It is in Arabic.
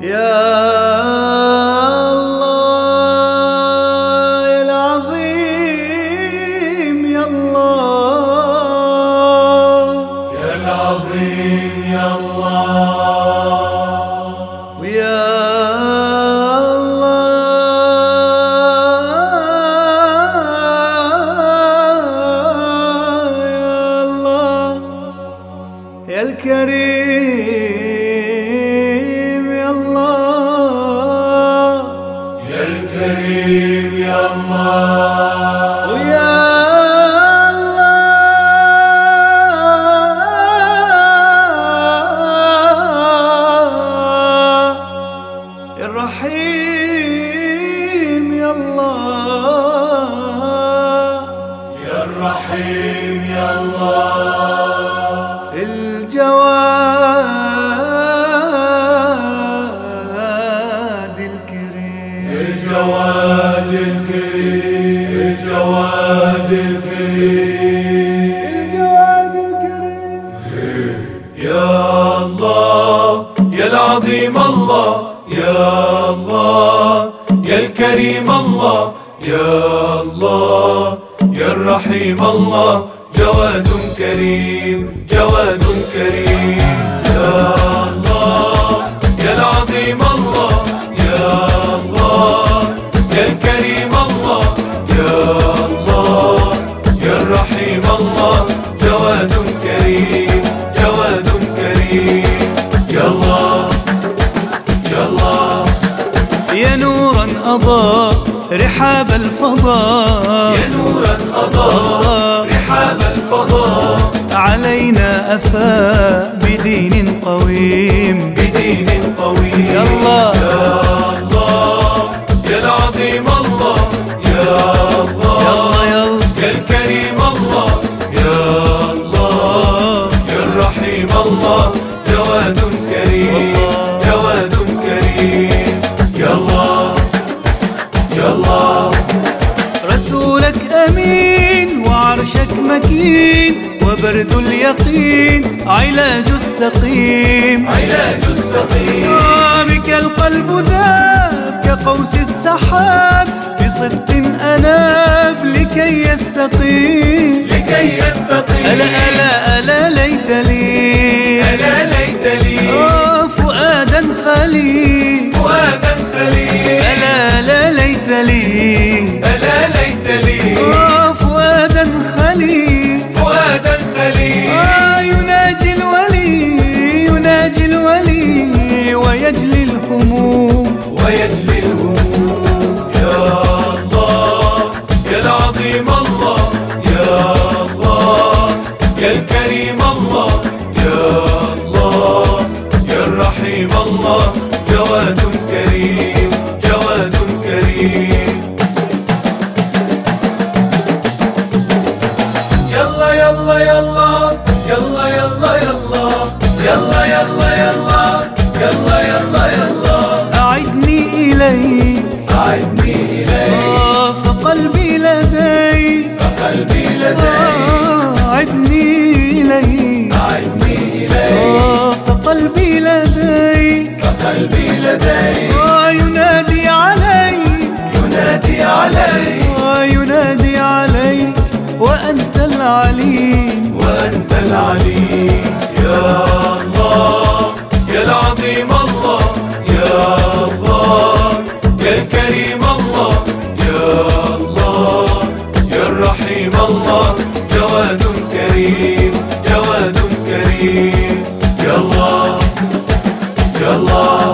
يا الله العظيم يا الله. يا العظيم يا الله. الرحيم يا الله. يا الرحيم يا الله. الجواد الكريم. الجواد الكريم الجواد الكريم. الجواد الكريم. يا الله يا العظيم الله. الله يا الكريم الله يا الله يا الرحيم الله جواد كريم جواد كريم. أضاء رحاب الفضاء. يا نورا أضاء رحاب الفضاء. علينا أفاء بدين قويم. بدين قوي يا الله. يا الله أمين وعرشك مكين وبرد اليقين علاج السقيم. علاج السقيم. بك القلب ذاب كقوس السحاب بصدق أناب لكي يستقيم. لكي يستقيم. ألا ألا ألا ليت لي. ويجلي الهموم. ويجلي الهموم. يا الله يا العظيم الله. يا الله يا الكريم الله. يا الله يا الرحيم الله. جواد كريم جواد كريم. يلا يلا يلا. إليك أعدني إليك آه، فقلبي لديك قلبي لديك آه، أعدني إليك أعدني إليك آه، فقلبي لديك قلبي لديك آه، ينادي عليك ينادي عليك آه، ينادي عليك وأنت العليم. وأنت العليم. يا الله